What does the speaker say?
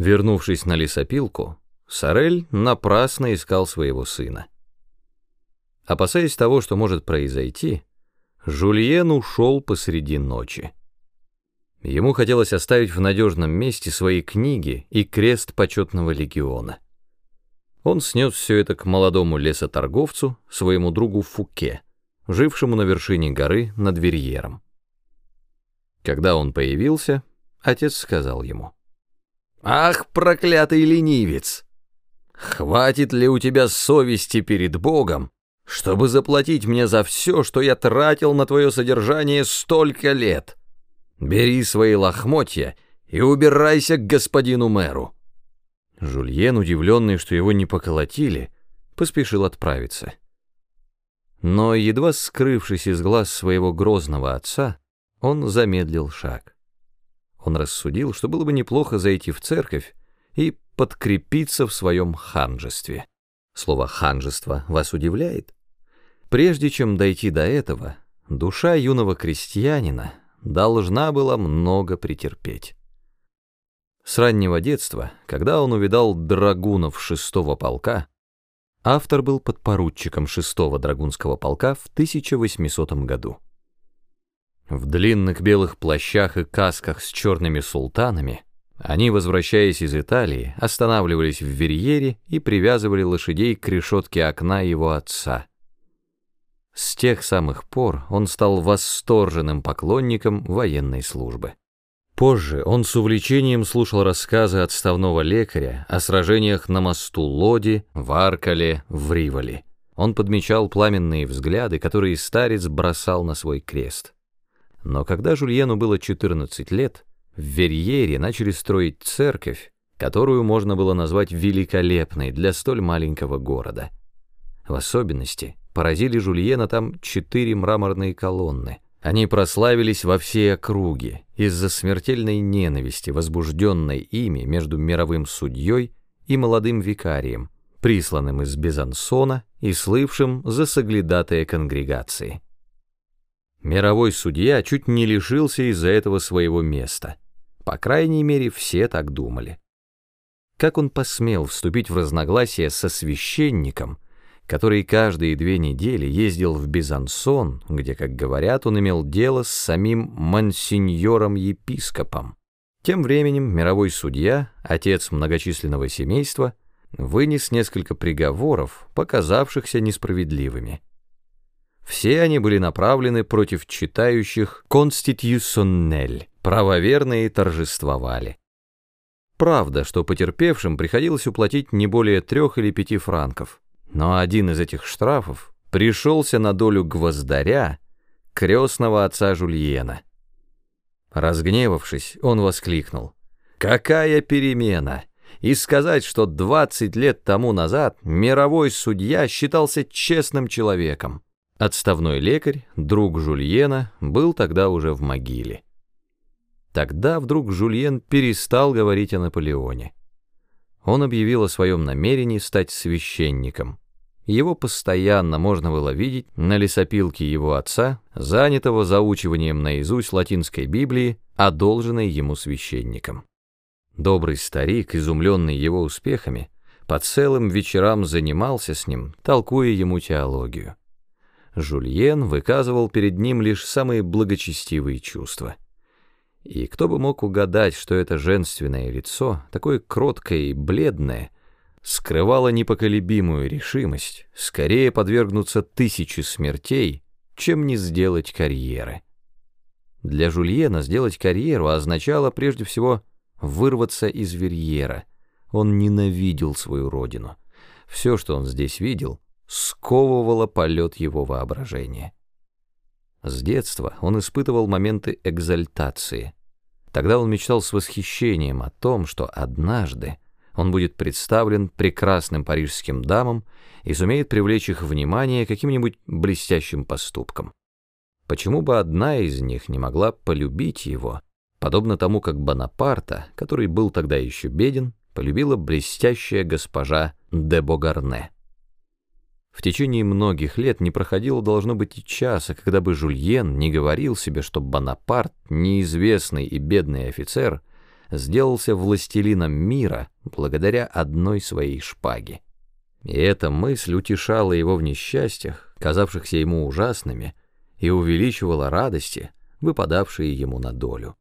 Вернувшись на лесопилку, Сорель напрасно искал своего сына. Опасаясь того, что может произойти, Жульен ушел посреди ночи. Ему хотелось оставить в надежном месте свои книги и крест почетного легиона. Он снес все это к молодому лесоторговцу, своему другу Фуке, жившему на вершине горы над Верьером. Когда он появился, отец сказал ему, «Ах, проклятый ленивец! Хватит ли у тебя совести перед Богом, чтобы заплатить мне за все, что я тратил на твое содержание столько лет? Бери свои лохмотья и убирайся к господину мэру». Жульен, удивленный, что его не поколотили, поспешил отправиться. Но, едва скрывшись из глаз своего грозного отца, он замедлил шаг. Он рассудил, что было бы неплохо зайти в церковь и подкрепиться в своем ханжестве. Слово «ханжество» вас удивляет? Прежде чем дойти до этого, душа юного крестьянина должна была много претерпеть. С раннего детства, когда он увидал драгунов шестого полка, автор был подпоручиком шестого драгунского полка в 1800 году. В длинных белых плащах и касках с черными султанами они, возвращаясь из Италии, останавливались в Верьере и привязывали лошадей к решетке окна его отца. С тех самых пор он стал восторженным поклонником военной службы. Позже он с увлечением слушал рассказы отставного лекаря о сражениях на мосту Лоди, в Аркале, в Риволе. Он подмечал пламенные взгляды, которые старец бросал на свой крест. Но когда Жульену было 14 лет, в Верьере начали строить церковь, которую можно было назвать великолепной для столь маленького города. В особенности поразили Жульена там четыре мраморные колонны. Они прославились во всей округе из-за смертельной ненависти, возбужденной ими между мировым судьей и молодым викарием, присланным из Безансона и слывшим за соглядатая конгрегации. Мировой судья чуть не лишился из-за этого своего места. По крайней мере, все так думали. Как он посмел вступить в разногласия со священником, который каждые две недели ездил в Бизансон, где, как говорят, он имел дело с самим мансиньором-епископом. Тем временем мировой судья, отец многочисленного семейства, вынес несколько приговоров, показавшихся несправедливыми. Все они были направлены против читающих «конститюционнель», правоверные торжествовали. Правда, что потерпевшим приходилось уплатить не более трех или пяти франков, но один из этих штрафов пришелся на долю гвоздаря, крестного отца Жульена. Разгневавшись, он воскликнул. «Какая перемена!» И сказать, что 20 лет тому назад мировой судья считался честным человеком. Отставной лекарь, друг Жульена, был тогда уже в могиле. Тогда вдруг Жульен перестал говорить о Наполеоне. Он объявил о своем намерении стать священником. Его постоянно можно было видеть на лесопилке его отца, занятого заучиванием наизусть латинской Библии, одолженной ему священником. Добрый старик, изумленный его успехами, по целым вечерам занимался с ним, толкуя ему теологию. Жульен выказывал перед ним лишь самые благочестивые чувства. И кто бы мог угадать, что это женственное лицо, такое кроткое и бледное, скрывало непоколебимую решимость скорее подвергнуться тысяче смертей, чем не сделать карьеры. Для Жульена сделать карьеру означало прежде всего вырваться из Верьера. Он ненавидел свою родину. Все, что он здесь видел — сковывало полет его воображения. С детства он испытывал моменты экзальтации. Тогда он мечтал с восхищением о том, что однажды он будет представлен прекрасным парижским дамам и сумеет привлечь их внимание каким-нибудь блестящим поступком. Почему бы одна из них не могла полюбить его, подобно тому, как Бонапарта, который был тогда еще беден, полюбила блестящая госпожа де Богарне. В течение многих лет не проходило, должно быть, и часа, когда бы Жульен не говорил себе, что Бонапарт, неизвестный и бедный офицер, сделался властелином мира благодаря одной своей шпаге. И эта мысль утешала его в несчастьях, казавшихся ему ужасными, и увеличивала радости, выпадавшие ему на долю.